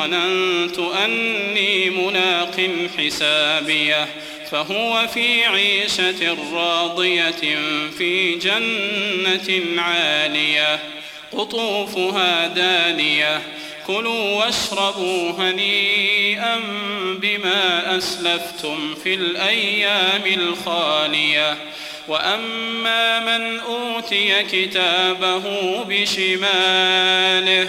ظننت أني ملاق حسابيه فهو في عيشة راضية في جنة عالية قطوفها دانية كلوا واشربوا هنيئا بما أسلفتم في الأيام الخالية. وأما من أوتي كتابه بشماله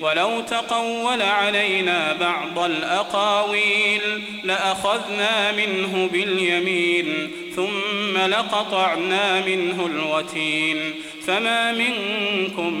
ولو تقول علينا بعض الأقاويل لأخذنا منه باليمين ثم لقطعنا منه الوتين. فما منكم